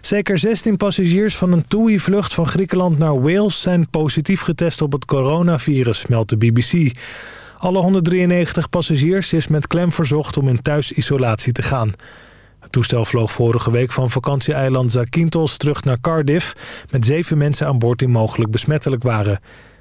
Zeker 16 passagiers van een TUI-vlucht van Griekenland naar Wales zijn positief getest op het coronavirus, meldt de BBC. Alle 193 passagiers is met klem verzocht om in thuisisolatie te gaan. Het toestel vloog vorige week van vakantieeiland Zakynthos terug naar Cardiff... met zeven mensen aan boord die mogelijk besmettelijk waren.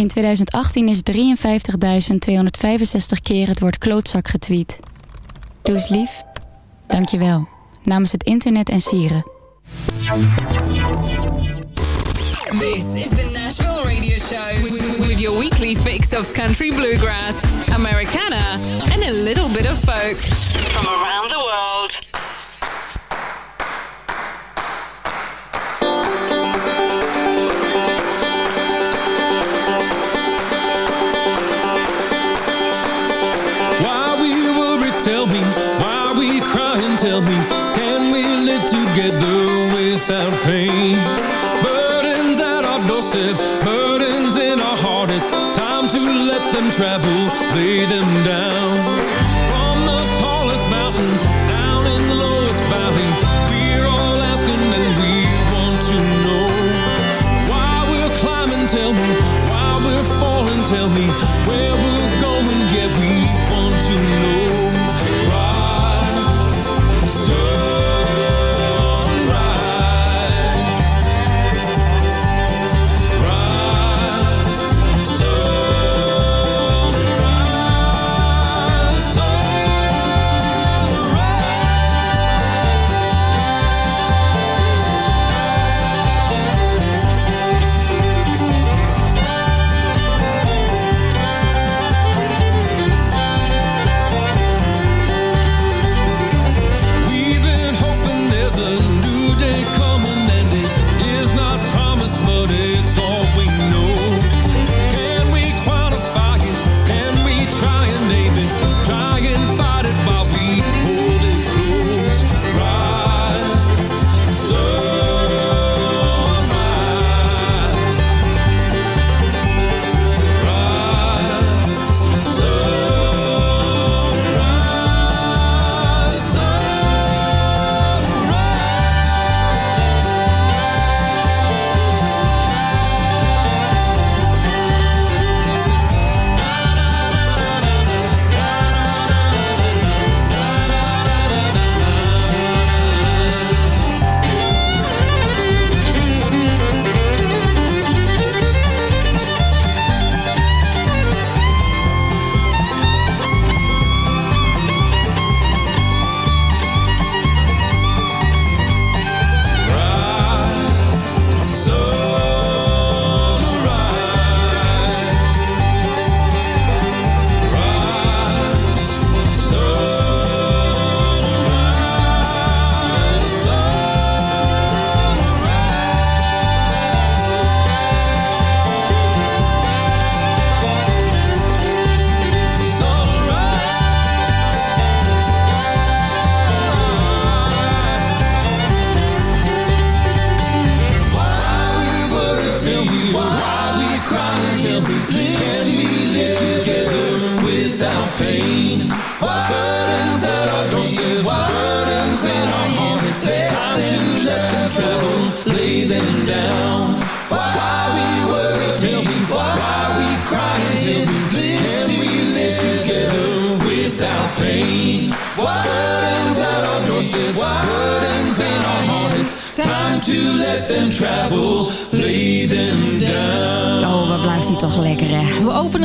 In 2018 is 53.265 keer het woord klootzak getweet. Doe eens lief. Dank je wel. Namens het internet en sieren. This is the Nashville Radio Show with your weekly fix of country bluegrass, Americana, and a little bit of folk from around the world.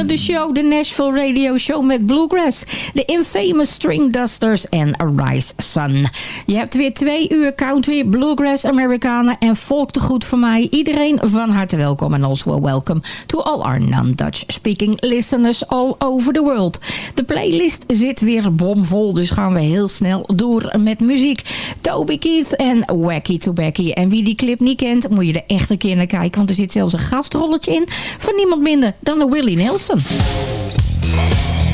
de hmm. show, de Nashville Radio Show met Bluegrass. De infamous String Dusters en Rise Sun. Je hebt weer twee uur country, Bluegrass, Amerikanen en volk te goed voor mij. Iedereen van harte welkom en also welcome to all our non-Dutch speaking listeners all over the world. De playlist zit weer bomvol, dus gaan we heel snel door met muziek. Toby Keith en Wacky To Becky. En wie die clip niet kent, moet je er echt een keer naar kijken, want er zit zelfs een gastrolletje in van niemand minder dan de Willie Nelson. welcome.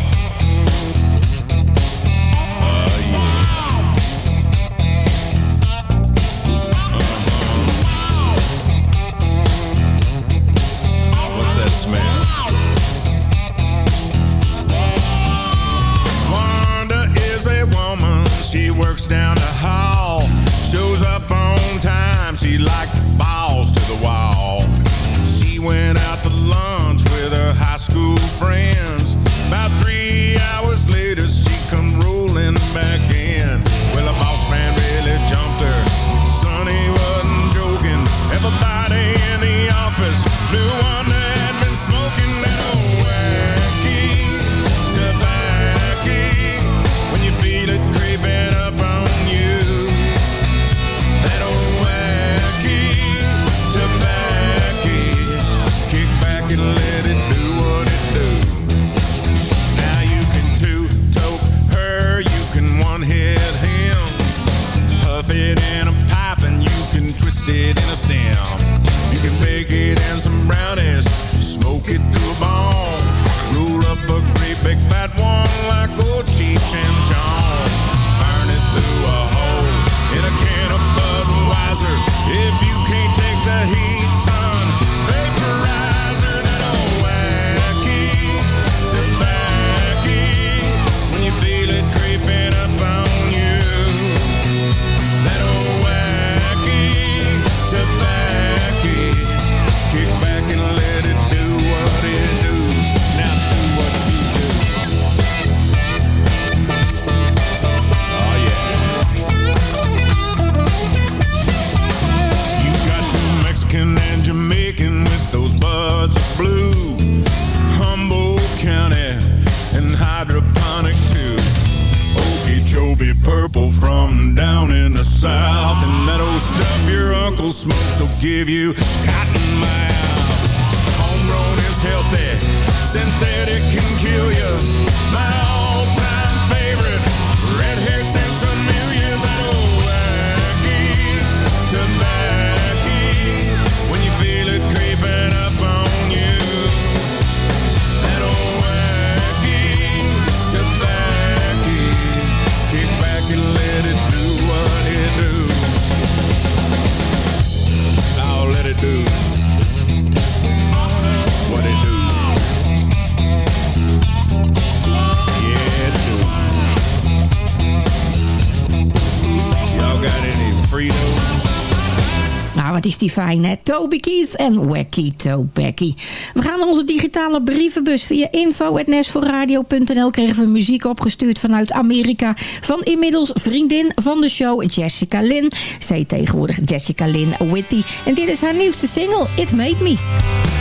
fijn. Toby Keith en Wacky Becky. We gaan naar onze digitale brievenbus via info.nesforradio.nl kregen we muziek opgestuurd vanuit Amerika van inmiddels vriendin van de show Jessica Lynn. Zij tegenwoordig Jessica Lynn Witty. En dit is haar nieuwste single, It Made Me.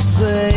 they say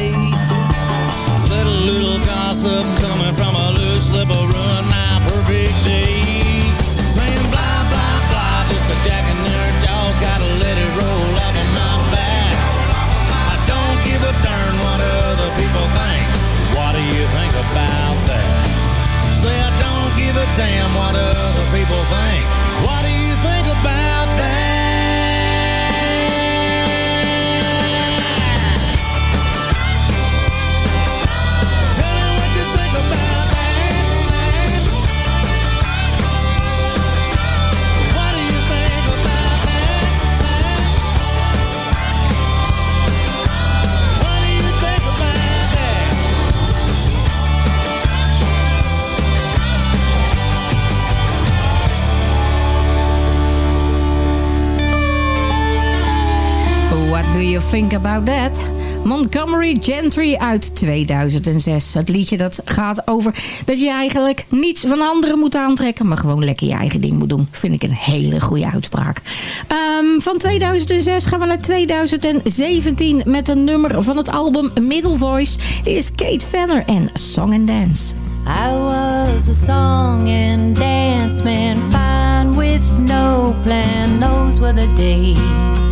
Montgomery Gentry uit 2006. Het liedje dat gaat over dat je eigenlijk niets van anderen moet aantrekken... maar gewoon lekker je eigen ding moet doen. Vind ik een hele goede uitspraak. Ehm, van 2006 gaan we naar 2017 met een nummer van het album Middle Voice. Dit is Kate Venner en Song and Dance. I was a song and dance man, fine with no plan. Those were the days.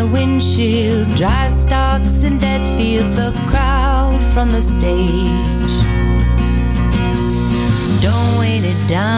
the windshield, dry stalks and dead fields, the crowd from the stage. Don't wait it down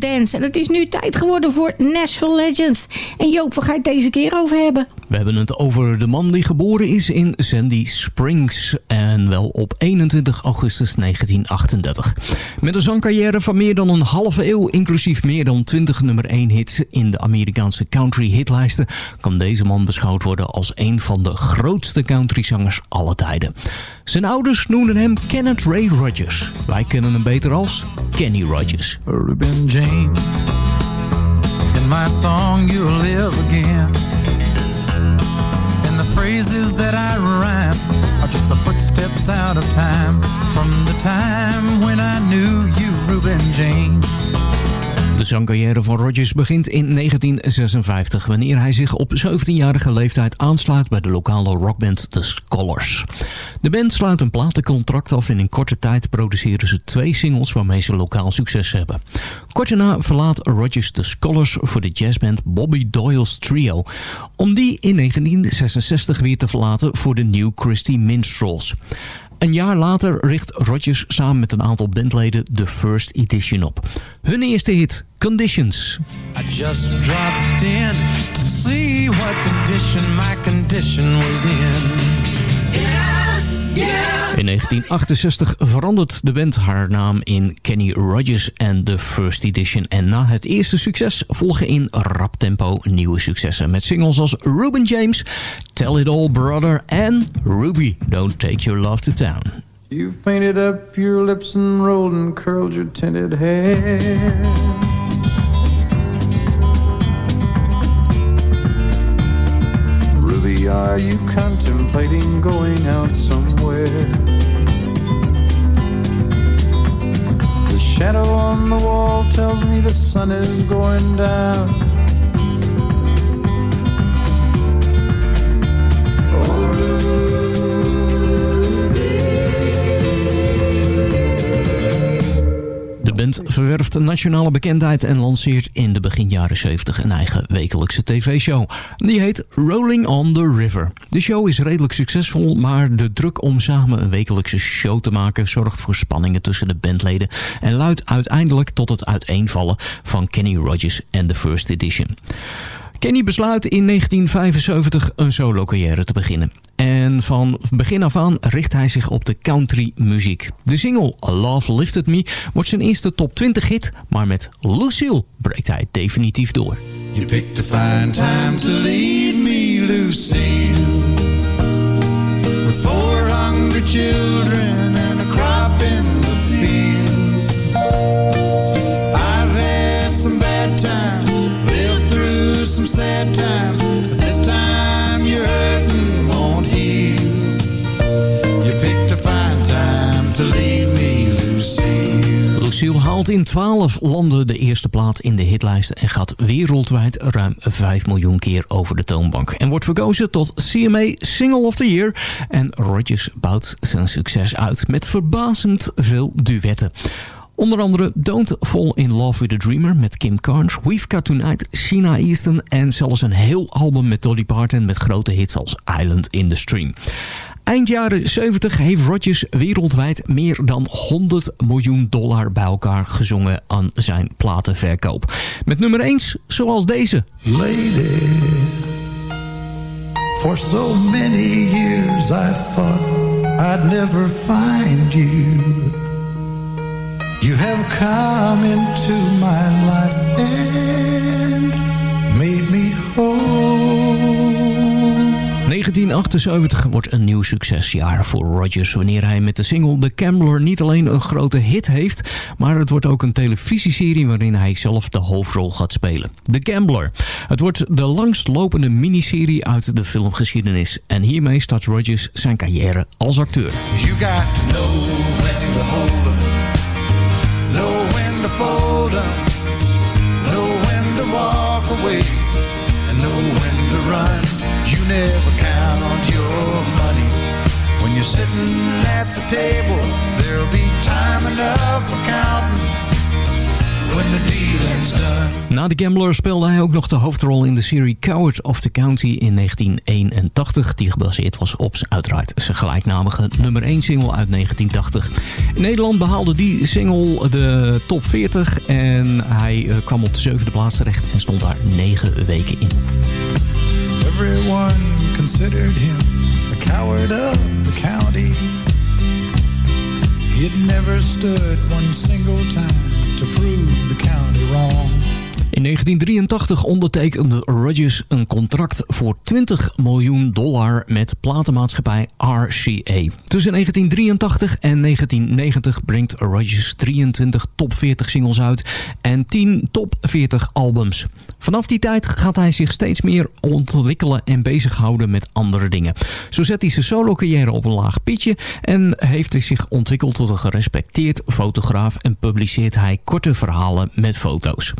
En het is nu tijd geworden voor Nashville Legends. En Joop, waar ga je het deze keer over hebben? We hebben het over de man die geboren is in Sandy Springs. En wel op 21 augustus 1938. Met een zangcarrière van meer dan een halve eeuw... inclusief meer dan 20 nummer 1 hits in de Amerikaanse country hitlijsten... kan deze man beschouwd worden als een van de grootste countryzangers aller tijden. Zijn ouders noemden hem Kenneth Ray Rogers. Wij kennen hem beter als Kenny Rogers. Ruben James. In my song you'll live again. And the phrases that I rhyme are just the footsteps out of time. From the time when I knew you, Ruben James. De zangcarrière van Rogers begint in 1956... wanneer hij zich op 17-jarige leeftijd aansluit bij de lokale rockband The Scholars. De band sluit een platencontract af en in korte tijd produceren ze twee singles... waarmee ze lokaal succes hebben. Kort daarna verlaat Rogers The Scholars voor de jazzband Bobby Doyle's Trio... om die in 1966 weer te verlaten voor de New Christie Minstrels. Een jaar later richt Rogers samen met een aantal bandleden de First Edition op. Hun eerste hit, Conditions. I just dropped in to see what condition my condition was in. In 1968 verandert de band haar naam in Kenny Rogers en The First Edition. En na het eerste succes volgen in rap tempo nieuwe successen. Met singles als Ruben James, Tell It All Brother en Ruby, Don't Take Your Love to Town. You've painted up your lips and rolled and curled your tinted hair. Are you contemplating going out somewhere? The shadow on the wall tells me the sun is going down. De band verwerft nationale bekendheid en lanceert in de begin jaren 70 een eigen wekelijkse tv-show. Die heet Rolling on the River. De show is redelijk succesvol, maar de druk om samen een wekelijkse show te maken zorgt voor spanningen tussen de bandleden en luidt uiteindelijk tot het uiteenvallen van Kenny Rogers en The First Edition. Kenny besluit in 1975 een solo-carrière te beginnen. En van begin af aan richt hij zich op de country muziek. De single Love Lifted Me wordt zijn eerste top 20 hit, maar met Lucille breekt hij definitief door. You picked a fine time to leave me, Lucille. With four hungry children and a crop in the field. I've had some bad times, lived through some sad times. Haalt in 12 landen de eerste plaat in de hitlijsten... en gaat wereldwijd ruim 5 miljoen keer over de toonbank. En wordt verkozen tot CMA Single of the Year. En Rodgers bouwt zijn succes uit met verbazend veel duetten. Onder andere Don't Fall in Love with a Dreamer met Kim Carnes... We've Got Tonight, Sheena Easton... en zelfs een heel album met Dolly Parton... met grote hits als Island in the Stream. Eind jaren 70 heeft Rodgers wereldwijd meer dan 100 miljoen dollar bij elkaar gezongen aan zijn platenverkoop. Met nummer 1 zoals deze. Lady, for so many years I thought I'd never find you. You have come into my life and made me whole. 1978 wordt een nieuw succesjaar voor Rodgers... wanneer hij met de single The Gambler niet alleen een grote hit heeft... maar het wordt ook een televisieserie waarin hij zelf de hoofdrol gaat spelen. The Gambler. Het wordt de langstlopende miniserie uit de filmgeschiedenis... en hiermee start Rodgers zijn carrière als acteur. You got to know when to hold know when to fold know when to walk away, and know when to run. You never count your money when you're sitting at the table. There'll be time enough for counting when the dealing's done. Na The Gambler speelde hij ook nog de hoofdrol in de serie Coward of the County in 1981. Die gebaseerd was op uiteraard zijn gelijknamige nummer 1 single uit 1980. In Nederland behaalde die single de top 40 en hij eh, kwam op de zevende plaats terecht en stond daar 9 weken in. Everyone considered him the coward of the county. He'd never stood one single time to prove the county wrong. In 1983 ondertekende Rodgers een contract voor 20 miljoen dollar met platenmaatschappij RCA. Tussen 1983 en 1990 brengt Rodgers 23 top 40 singles uit en 10 top 40 albums. Vanaf die tijd gaat hij zich steeds meer ontwikkelen en bezighouden met andere dingen. Zo zet hij zijn solo-carrière op een laag pitje en heeft hij zich ontwikkeld tot een gerespecteerd fotograaf en publiceert hij korte verhalen met foto's.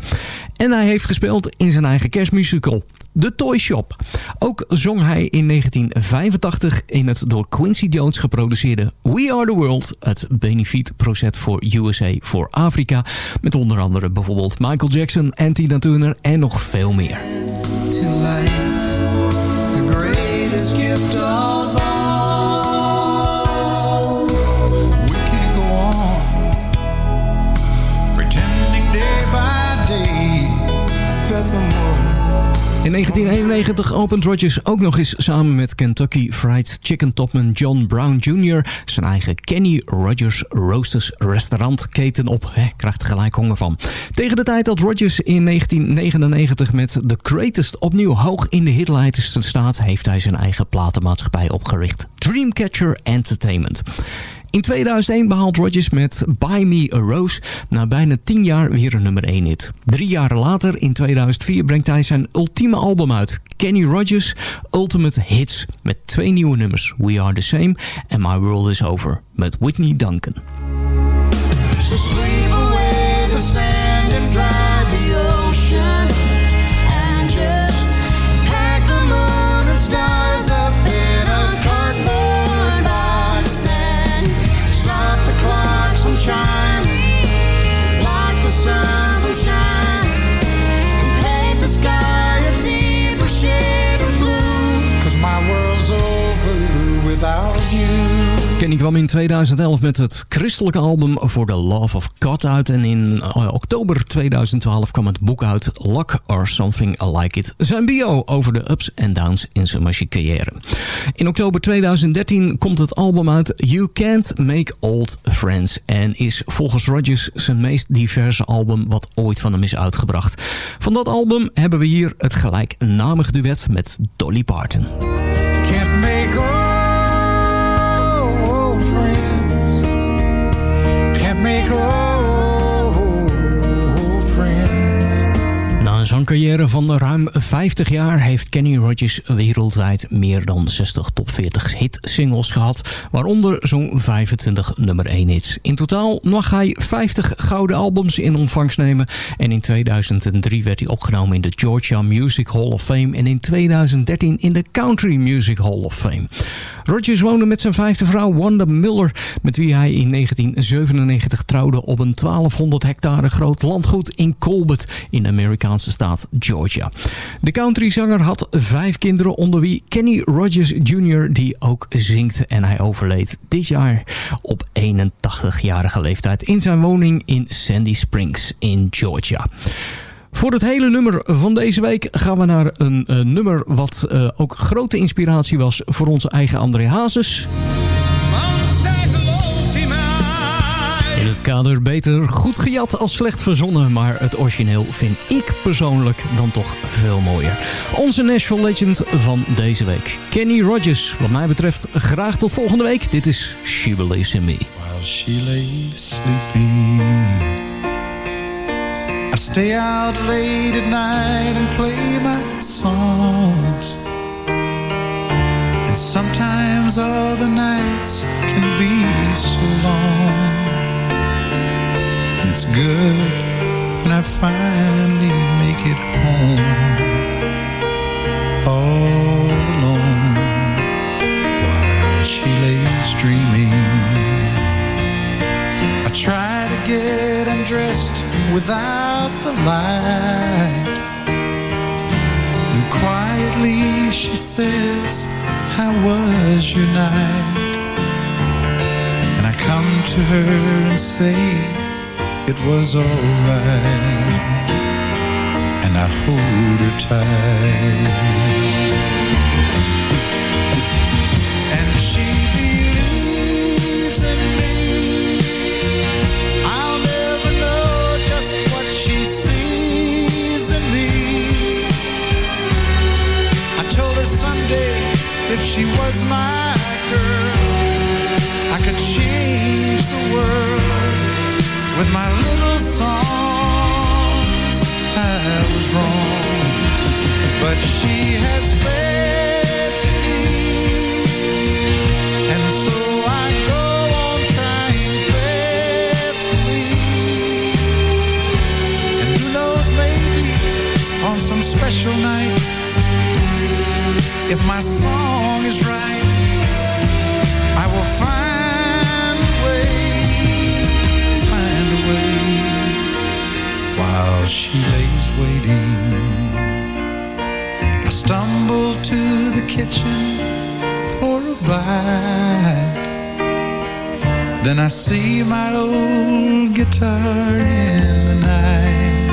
En hij heeft gespeeld in zijn eigen kerstmusical, The Toy Shop. Ook zong hij in 1985 in het door Quincy Jones geproduceerde We Are The World... het benefietproject voor USA voor Afrika... met onder andere bijvoorbeeld Michael Jackson, Tina Turner en nog veel meer. To the greatest gift of In 1991 opent Rodgers ook nog eens samen met Kentucky Fried Chicken topman John Brown Jr. zijn eigen Kenny Rogers Roasters restaurantketen op. He, krijgt er gelijk honger van. Tegen de tijd dat Rodgers in 1999 met The Greatest opnieuw hoog in de hitlijst staat, heeft hij zijn eigen platenmaatschappij opgericht. Dreamcatcher Entertainment. In 2001 behaalt Rodgers met Buy Me A Rose na bijna 10 jaar weer een nummer 1 hit. Drie jaren later, in 2004, brengt hij zijn ultieme album uit. Kenny Rogers Ultimate Hits. Met twee nieuwe nummers. We Are The Same en My World Is Over. Met Whitney Duncan. Kenny kwam in 2011 met het christelijke album For the Love of God uit. En in eh, oktober 2012 kwam het boek uit Luck or Something Like It. Zijn bio over de ups en downs in zijn muziekcarrière. In oktober 2013 komt het album uit You Can't Make Old Friends. En is volgens Rodgers zijn meest diverse album wat ooit van hem is uitgebracht. Van dat album hebben we hier het gelijknamig duet met Dolly Parton. Zangcarrière van ruim 50 jaar heeft Kenny Rogers wereldwijd meer dan 60 top 40 hit-singles gehad, waaronder zo'n 25 nummer 1 hits. In totaal mag hij 50 gouden albums in ontvangst nemen en in 2003 werd hij opgenomen in de Georgia Music Hall of Fame en in 2013 in de Country Music Hall of Fame. Rogers woonde met zijn vijfde vrouw Wanda Miller, met wie hij in 1997 trouwde op een 1200 hectare groot landgoed in Colbert in de Amerikaanse staat Georgia. De countryzanger had vijf kinderen onder wie Kenny Rogers Jr. die ook zingt en hij overleed dit jaar op 81-jarige leeftijd in zijn woning in Sandy Springs in Georgia. Voor het hele nummer van deze week gaan we naar een eh, nummer wat eh, ook grote inspiratie was voor onze eigen André Hazes. Kader beter goed gejat als slecht verzonnen, maar het origineel vind ik persoonlijk dan toch veel mooier. Onze Nashville Legend van deze week. Kenny Rogers, wat mij betreft graag tot volgende week. Dit is She Believes in Me. Sleeping I stay out late at night and play my And sometimes all the nights can be so long it's good when I finally make it home All alone While she lays dreaming I try to get undressed without the light. And quietly she says, How was your night? And I come to her and say, It was alright. And I hold her tight. And she believes in me. I'll never know just what she sees in me. I told her someday if she was my girl, I could change the world with my little songs. I was wrong, but she has faith in me, and so I go on trying faithfully. And who knows, maybe on some special night, if my song is right, while she lays waiting. I stumble to the kitchen for a bite. Then I see my old guitar in the night,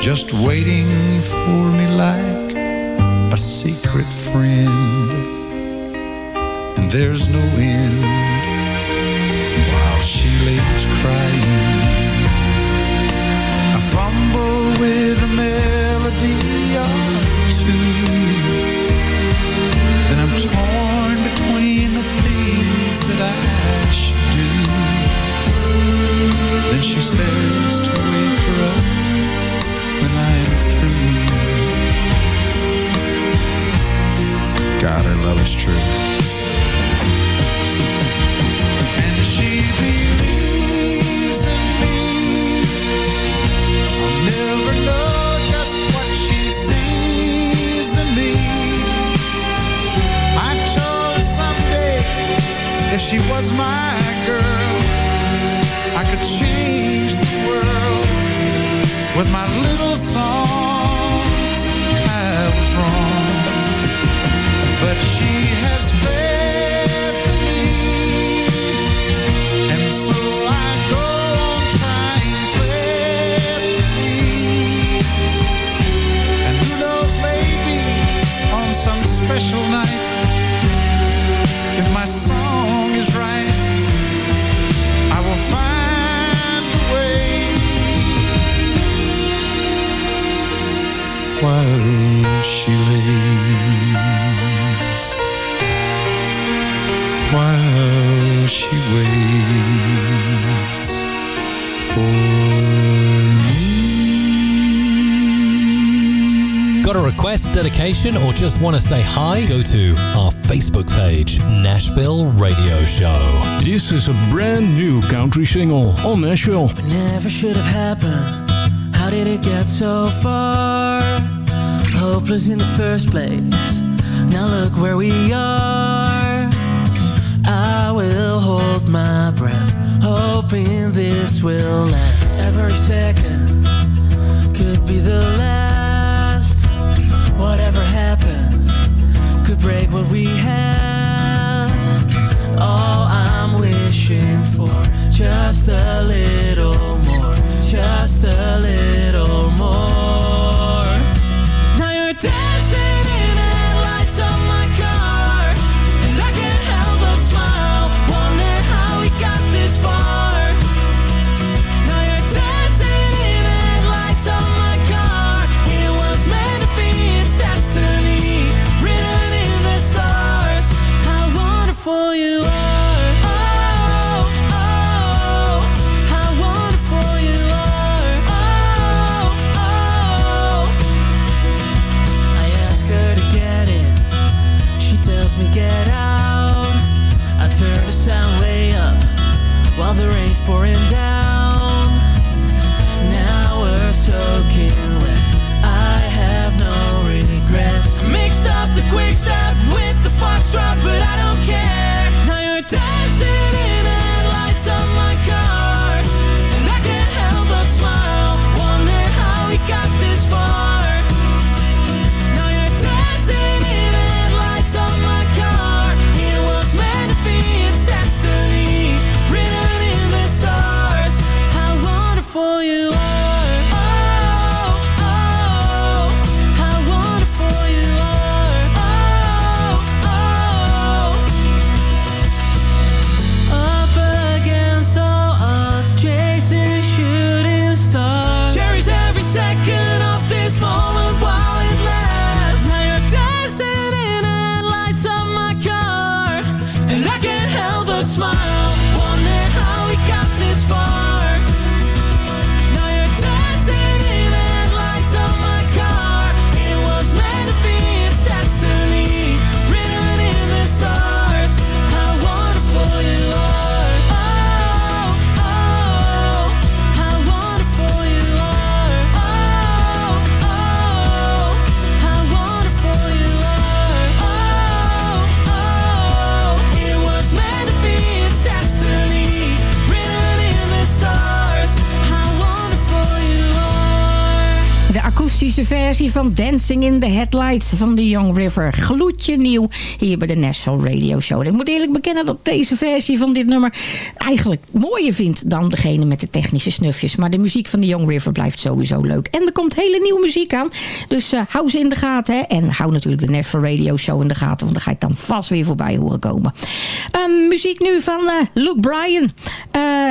just waiting for me like a secret friend. And there's no end while she lays crying. With a melody or two. Then I'm torn between the things that I should do. Then she says to wake her up when I'm through. God, her love is true. She was my girl, I could change the world with my little songs. I was wrong, but she has faith dedication, or just want to say hi? Go to our Facebook page, Nashville Radio Show. This is a brand new country single on Nashville. Never should have happened. How did it get so far? Hopeless in the first place. Now look where we are. I will hold my breath, hoping this will last. Every second could be the last. Break what we have. All I'm wishing for, just a little more, just a little more. Versie van Dancing in the Headlights van The Young River. Gloedje nieuw hier bij de National Radio Show. Ik moet eerlijk bekennen dat deze versie van dit nummer eigenlijk mooier vind dan degene met de technische snufjes. Maar de muziek van The Young River blijft sowieso leuk. En er komt hele nieuwe muziek aan. Dus uh, hou ze in de gaten. Hè? En hou natuurlijk de National Radio Show in de gaten. Want dan ga ik dan vast weer voorbij horen komen. Um, muziek nu van uh, Luke Bryan. Uh,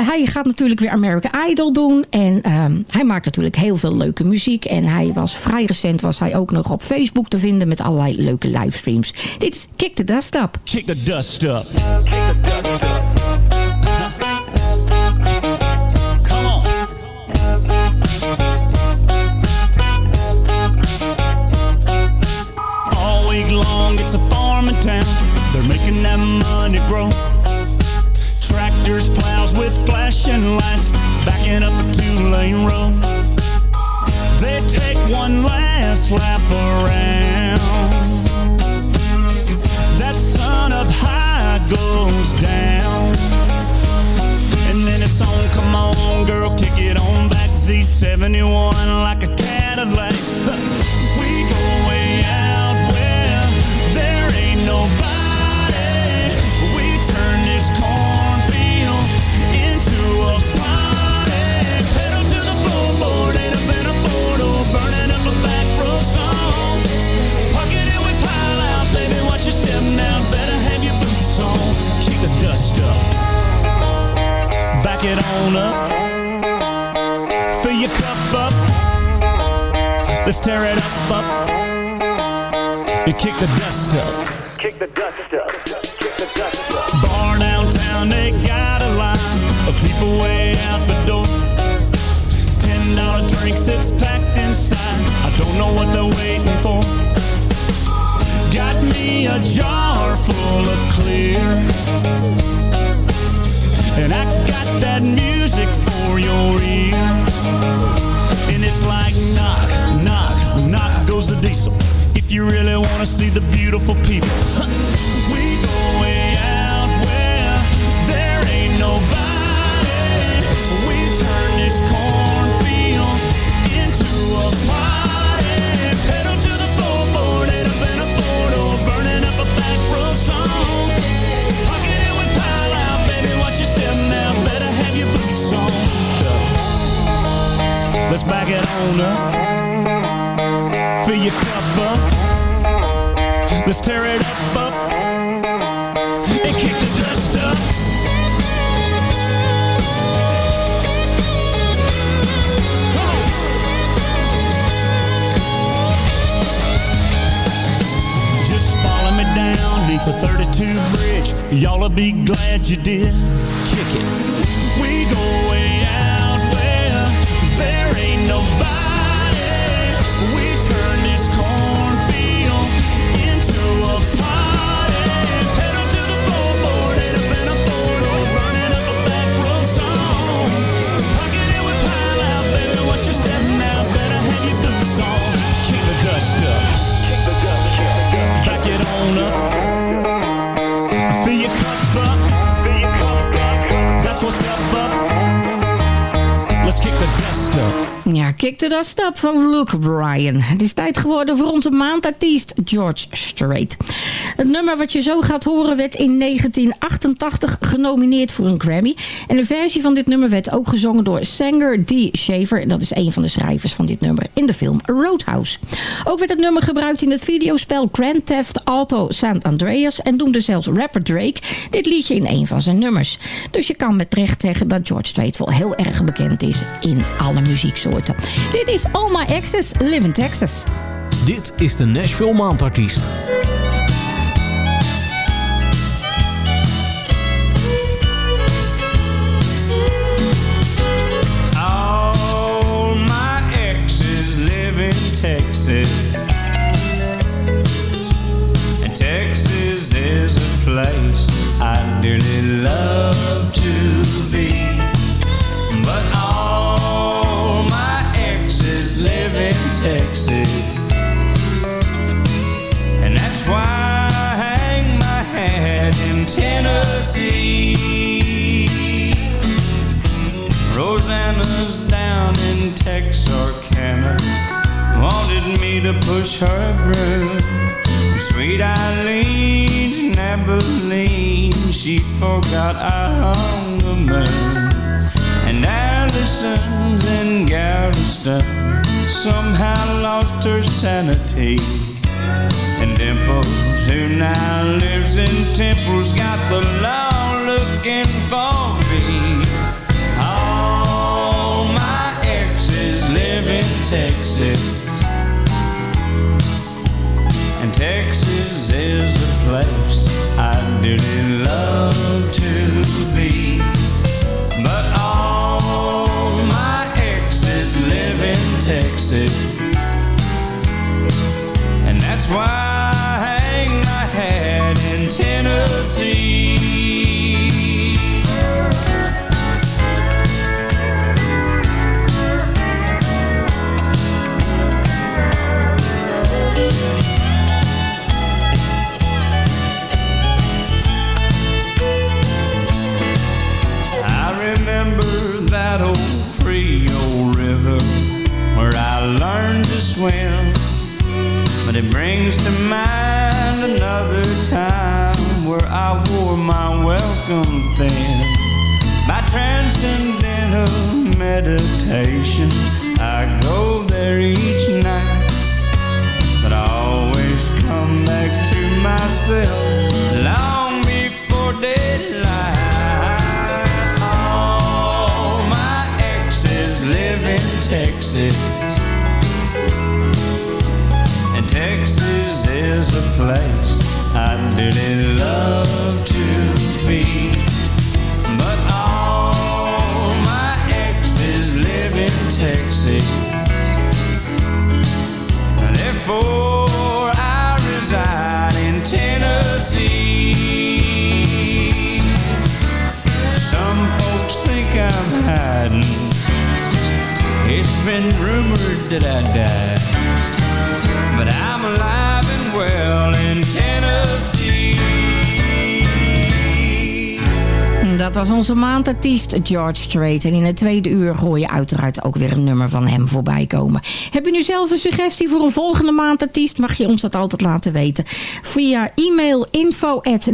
hij gaat natuurlijk weer American Idol doen. En um, hij maakt natuurlijk heel veel leuke muziek. En hij was vrij recent was hij ook nog op Facebook te vinden met allerlei leuke livestreams. Dit is Kick the Dust Up. Kick the dust up. It's a farming town. They're making money grow. Flashing lights, up a two-lane road. They take one last lap around. That sun up high goes down. And then it's on, come on, girl, kick it on back. Z71 like a Cadillac. We go way out where there ain't nobody. Back it on up. Fill your cup up. Let's tear it up, up. And kick the dust up. Kick the dust up. Kick the dust up. Bar downtown, they got a line of people way out the door. Ten dollar drinks, it's packed inside. I don't know what they're waiting for. Got me a jar full of clear. And I got that music for your ear. And it's like knock, knock, knock goes the diesel. If you really wanna see the beautiful people, we go way out where there ain't nobody. We turn this cornfield up. Fill your cup up. Let's tear it up, up. And kick the dust up. Just follow me down the 32 bridge. Y'all'll be glad you did. Kick it. We go The Dust Up van Luke Bryan. Het is tijd geworden voor onze maandartiest George Strait. Het nummer wat je zo gaat horen werd in 1988 genomineerd voor een Grammy. En een versie van dit nummer werd ook gezongen door Sanger D. Shaver. Dat is een van de schrijvers van dit nummer in de film Roadhouse. Ook werd het nummer gebruikt in het videospel Grand Theft Auto San Andreas. En noemde zelfs rapper Drake dit liedje in een van zijn nummers. Dus je kan met recht zeggen dat George Strait wel heel erg bekend is in alle muzieksoorten. Dit is All My Exes Live in Texas. Dit is de Nashville Maandartiest. Dearly love to be. But all my exes live in Texas. And that's why I hang my hat in Tennessee. Rosanna's down in Texarkana. wanted me to push her broom. Sweet Eileen's in Abilene, she forgot I hung the moon. And Allison's in Galveston somehow lost her sanity. And Dimples, who now lives in Temple's got the law looking for me. All my exes live in Texas. And Texas is Texas. And that's why George Strait. En in het tweede uur hoor je uiteraard ook weer een nummer van hem voorbij komen. Heb je nu zelf een suggestie voor een volgende maandartiest? Mag je ons dat altijd laten weten. Via e-mail info at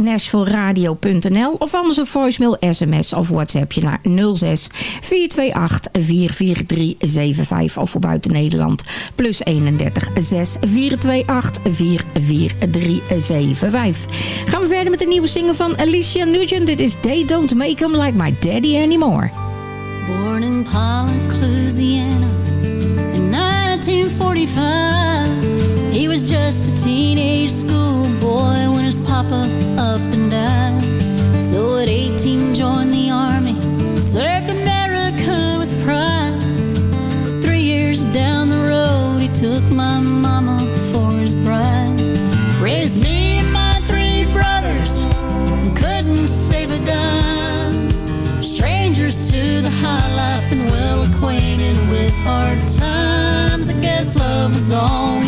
of anders een voicemail, sms of whatsappje naar 06 428 44375 of voor buiten Nederland plus 31 6 428 44375. Gaan we verder met de nieuwe single van Alicia Nugent. Dit is They Don't Make 'Em Like My Daddy Anymore. Born in Pollock, Louisiana in 1945. He was just a teenage schoolboy when his papa up and died. So at 18 joined the army, served America with pride. Three years down the road, he took my mama for his bride. Raised me and my three brothers, couldn't save a dime. Strangers to the high life and well acquainted with hard times. I guess love was all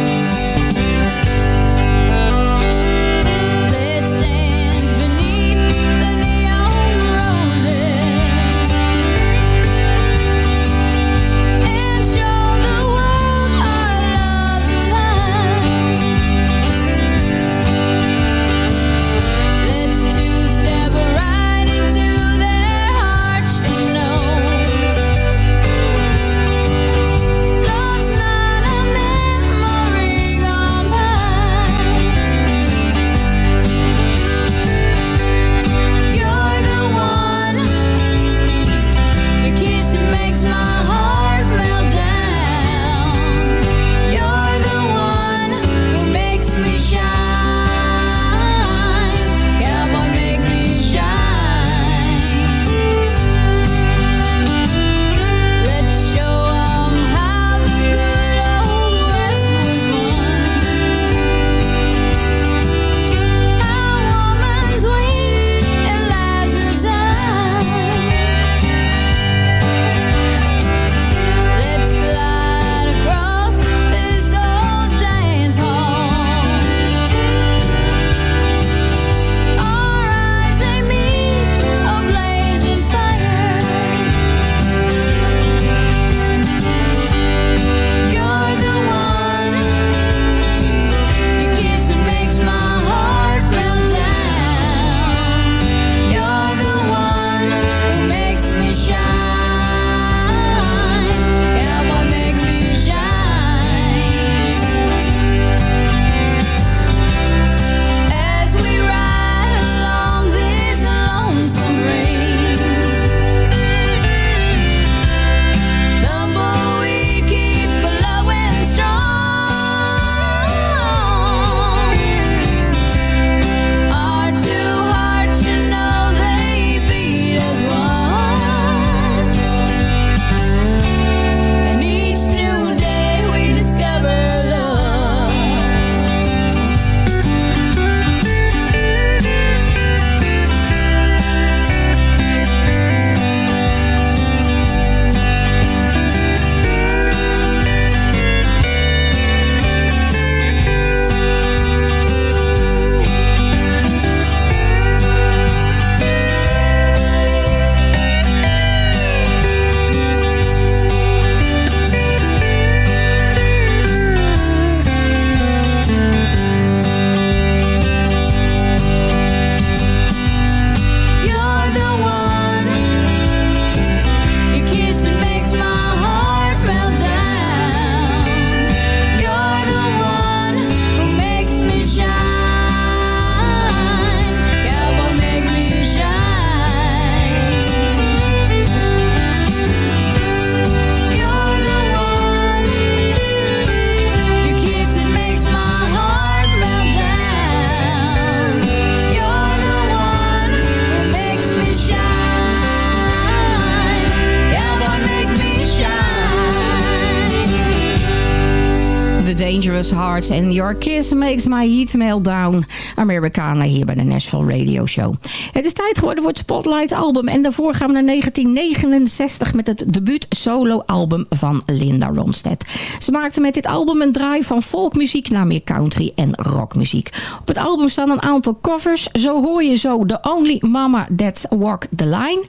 En Your Kiss Makes My Heat Melt Down. Americana hier bij de Nashville Radio Show. Het is tijd geworden voor het Spotlight album. En daarvoor gaan we naar 1969 met het debuut solo album van Linda Ronstadt. Ze maakte met dit album een draai van folkmuziek naar meer country en rockmuziek. Op het album staan een aantal covers. Zo hoor je zo The Only Mama That Walk the Line.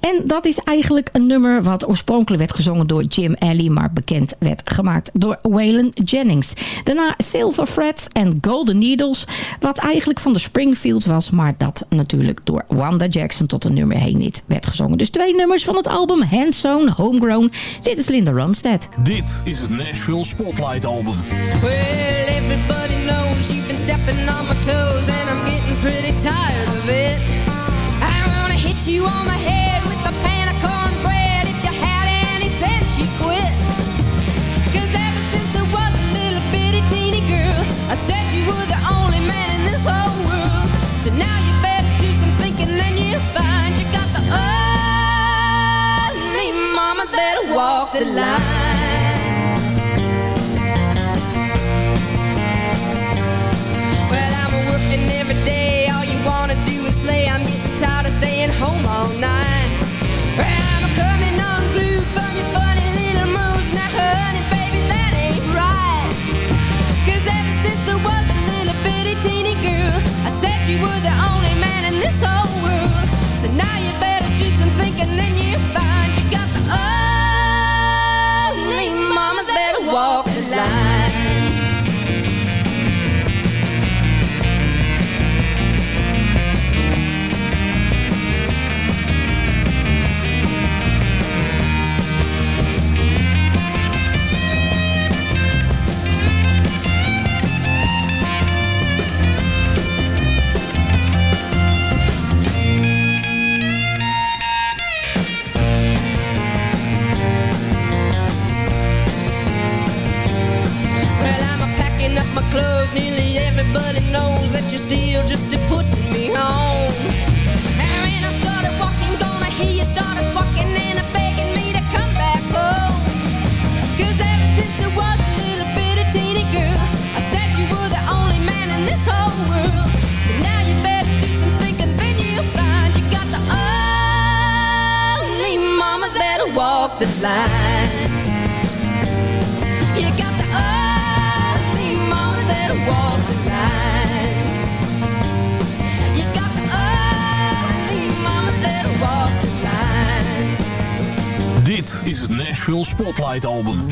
En dat is eigenlijk een nummer wat oorspronkelijk werd gezongen door Jim Alley, maar bekend werd gemaakt door Waylon Jennings. Daarna Silver Frets en Golden Needles, wat eigenlijk van de Springfield was, maar dat natuurlijk door Wanda Jackson tot een nummer heen niet werd gezongen. Dus twee nummers van het album, Handsewn, Homegrown. Dit is Linda Ronstadt. Dit is het Nashville Spotlight Album. Well, everybody knows you've been stepping on my toes, and I'm getting pretty tired of it. I wanna hit you on the head the line. Well, I'm working every day. All you wanna do is play. I'm getting tired of staying home all night. Well, I'm coming unglued from your funny little moves. Now, honey, baby, that ain't right. 'Cause ever since I was a little bitty teeny girl, I said you were the only man in this whole world. So now you better do some thinking, then you find walk the line. Is het Nashville Spotlight Album.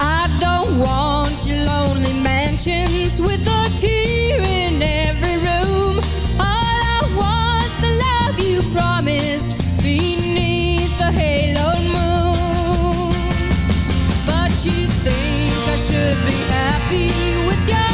I don't want your lonely mansions with a tear in every room. All I want the love you promised beneath the halo moon. But you think I should be happy with your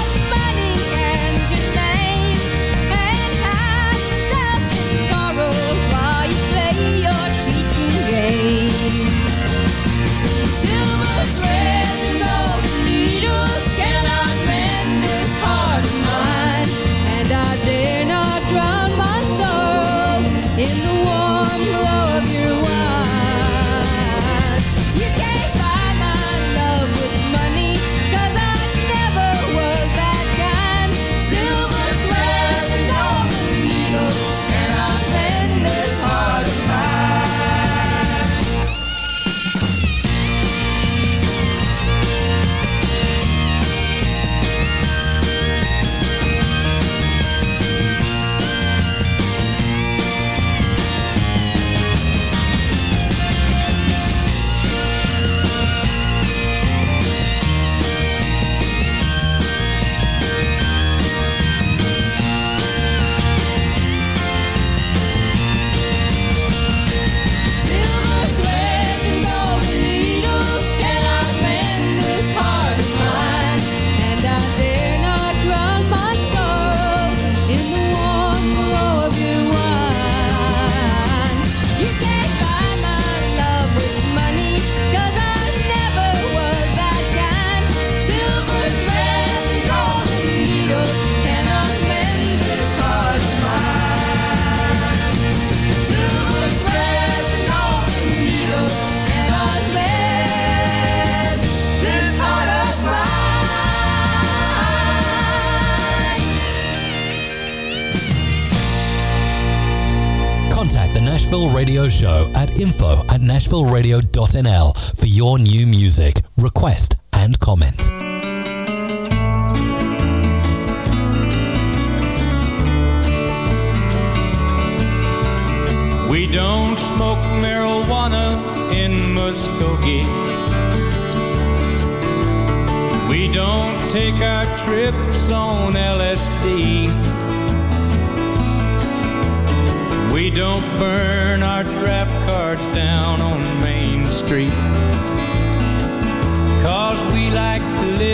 nashvilleradio.nl for your new music, request,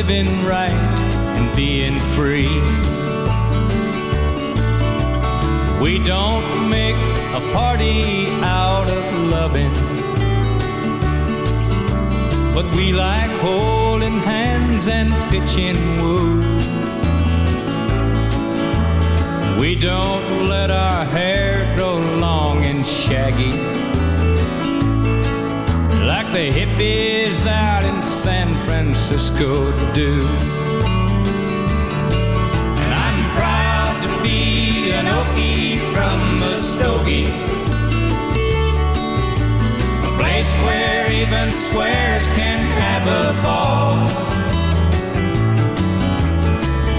living right and being free. We don't make a party out of loving. But we like holding hands and pitching wood. We don't let our hair grow long and shaggy like the hippies out in San Francisco do. And I'm proud to be an Okie from Muskogee, a place where even squares can have a ball.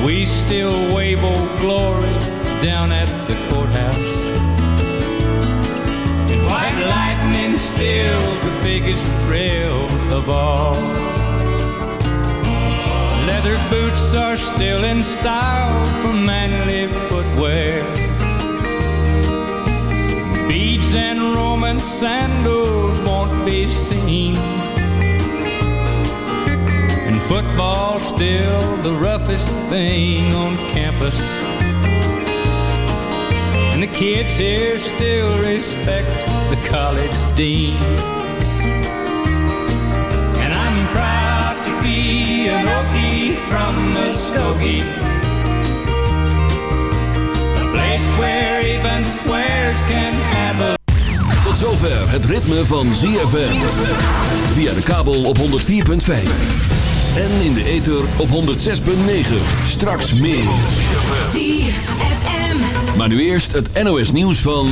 We still wave old glory down at the still the biggest thrill of all. Leather boots are still in style for manly footwear. Beads and Roman sandals won't be seen. And football's still the roughest thing on campus. And the kids here still respect the college dean. And I'm proud to be an Okie from Muskogee. A place where even squares can have a Tot zover het ritme van ZFM. Via de kabel op 104.5. En in de ether op 106.9. Straks meer. ZFM. Maar nu eerst het NOS nieuws van...